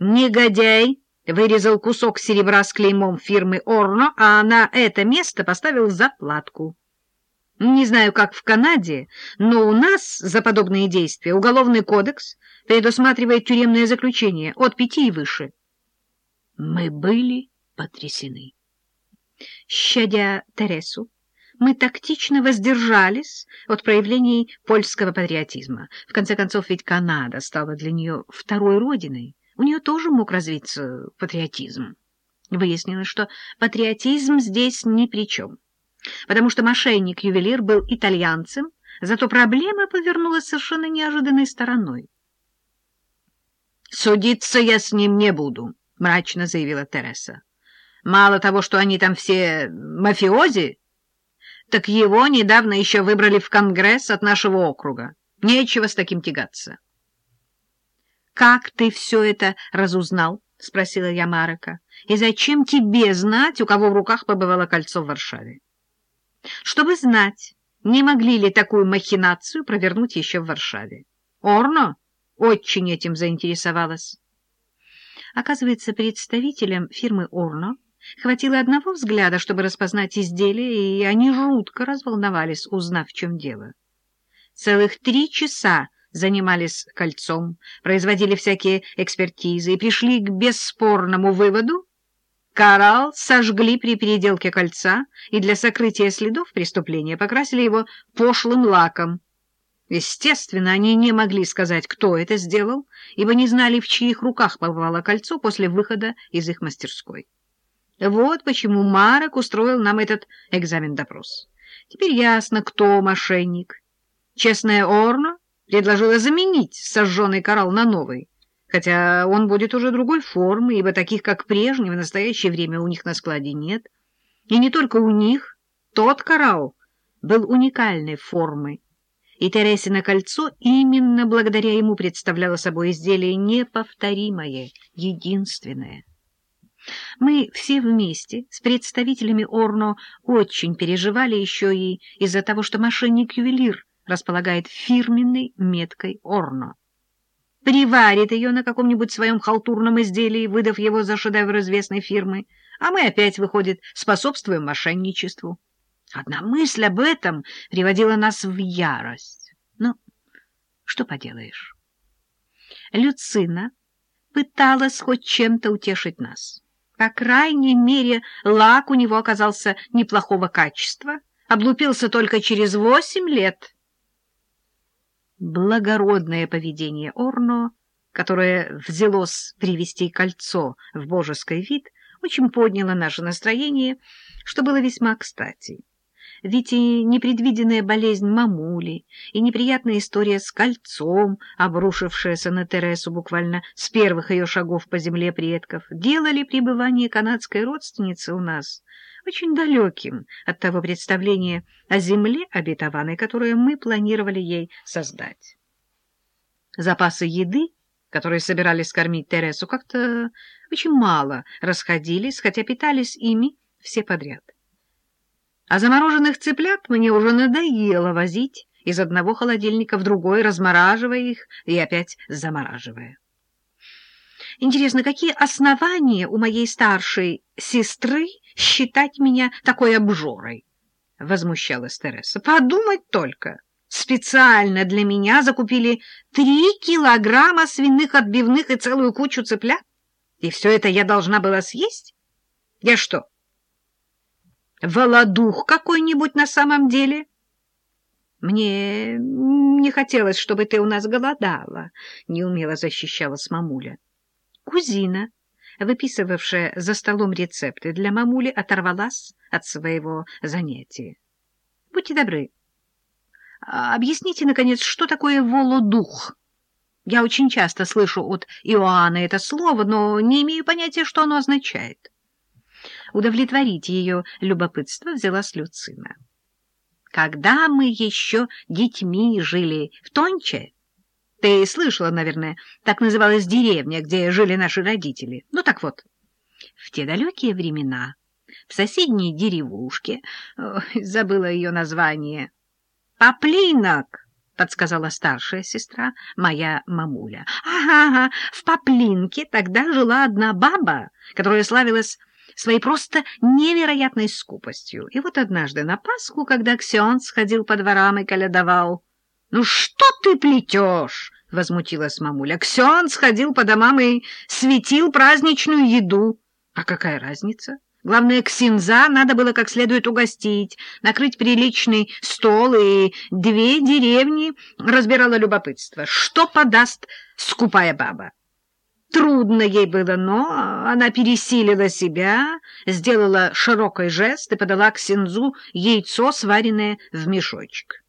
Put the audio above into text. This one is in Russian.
Негодяй вырезал кусок серебра с клеймом фирмы Орно, а на это место поставил заплатку. Не знаю, как в Канаде, но у нас за подобные действия Уголовный кодекс предусматривает тюремное заключение от пяти и выше. Мы были потрясены. Щадя Тересу, мы тактично воздержались от проявлений польского патриотизма. В конце концов, ведь Канада стала для нее второй родиной. У нее тоже мог развиться патриотизм. Выяснилось, что патриотизм здесь ни при чем потому что мошенник-ювелир был итальянцем, зато проблема повернулась совершенно неожиданной стороной. «Судиться я с ним не буду», — мрачно заявила Тереса. «Мало того, что они там все мафиози, так его недавно еще выбрали в Конгресс от нашего округа. Нечего с таким тягаться». «Как ты все это разузнал?» — спросила я Марека. «И зачем тебе знать, у кого в руках побывало кольцо в Варшаве?» чтобы знать, не могли ли такую махинацию провернуть еще в Варшаве. Орно очень этим заинтересовалась. Оказывается, представителям фирмы Орно хватило одного взгляда, чтобы распознать изделие, и они жутко разволновались, узнав, в чем дело. Целых три часа занимались кольцом, производили всякие экспертизы и пришли к бесспорному выводу, Коралл сожгли при переделке кольца и для сокрытия следов преступления покрасили его пошлым лаком. Естественно, они не могли сказать, кто это сделал, ибо не знали, в чьих руках побывало кольцо после выхода из их мастерской. Вот почему Марок устроил нам этот экзамен-допрос. Теперь ясно, кто мошенник. Честная Орна предложила заменить сожженный коралл на новый хотя он будет уже другой формы, ибо таких, как прежний, в настоящее время у них на складе нет. И не только у них, тот коралл был уникальной формы, и Тересино кольцо именно благодаря ему представляло собой изделие неповторимое, единственное. Мы все вместе с представителями Орно очень переживали еще и из-за того, что мошенник-ювелир располагает фирменной меткой Орно приварит ее на каком-нибудь своем халтурном изделии, выдав его за шедевр известной фирмы, а мы опять, выходит, способствуем мошенничеству. Одна мысль об этом приводила нас в ярость. Ну, что поделаешь? Люцина пыталась хоть чем-то утешить нас. По крайней мере, лак у него оказался неплохого качества, облупился только через восемь лет — благородное поведение Орно, которое взялось привести кольцо в божеский вид, очень подняло наше настроение, что было весьма кстати. Ведь и непредвиденная болезнь мамули, и неприятная история с кольцом, обрушившаяся на Тересу буквально с первых ее шагов по земле предков, делали пребывание канадской родственницы у нас очень далеким от того представления о земле обетованной, которое мы планировали ей создать. Запасы еды, которые собирались кормить Тересу, как-то очень мало расходились, хотя питались ими все подряд. А замороженных цыплят мне уже надоело возить из одного холодильника в другой, размораживая их и опять замораживая. Интересно, какие основания у моей старшей сестры считать меня такой обжорой? Возмущалась Тереса. Подумать только. Специально для меня закупили три килограмма свиных отбивных и целую кучу цыплят. И все это я должна была съесть? Я что, володух какой-нибудь на самом деле? Мне не хотелось, чтобы ты у нас голодала, — неумело защищалась мамуля. Кузина, выписывавшая за столом рецепты для мамули, оторвалась от своего занятия. Будьте добры, объясните, наконец, что такое володух? Я очень часто слышу от Иоанна это слово, но не имею понятия, что оно означает удовлетворить ее любопытство, взялась Люцина. Когда мы еще детьми жили в Тонче, ты слышала, наверное, так называлась деревня, где жили наши родители. Ну так вот, в те далекие времена в соседней деревушке, забыла ее название, Поплинок, подсказала старшая сестра, моя мамуля. Ага, ага, в Поплинке тогда жила одна баба, которая славилась своей просто невероятной скупостью. И вот однажды на Пасху, когда Ксион сходил по дворам и колядовал, «Ну что ты плетешь?» — возмутилась мамуля. «Ксион сходил по домам и светил праздничную еду. А какая разница?» Главное, Ксинза надо было как следует угостить, накрыть приличный стол, и две деревни разбирало любопытство. Что подаст скупая баба? Трудно ей было, но она пересилила себя, сделала широкий жест и подала Ксинзу яйцо, сваренное в мешочек.